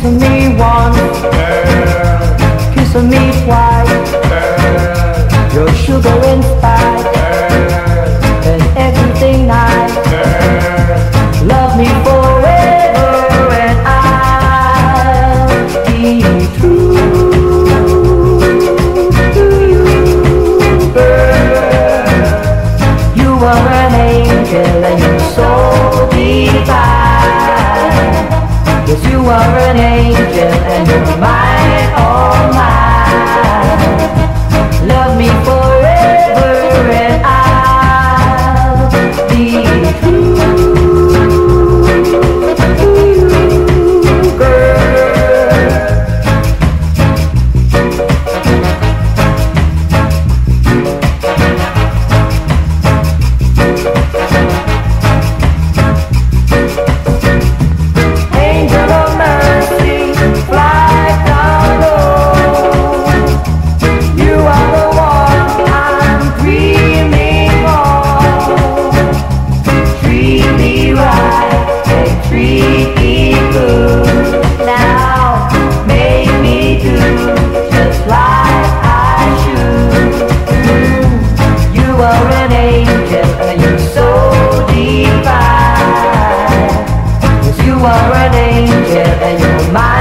Kiss me once, girl. Kiss me twice, girl. Your sugar and spice. You are an angel and you're mine.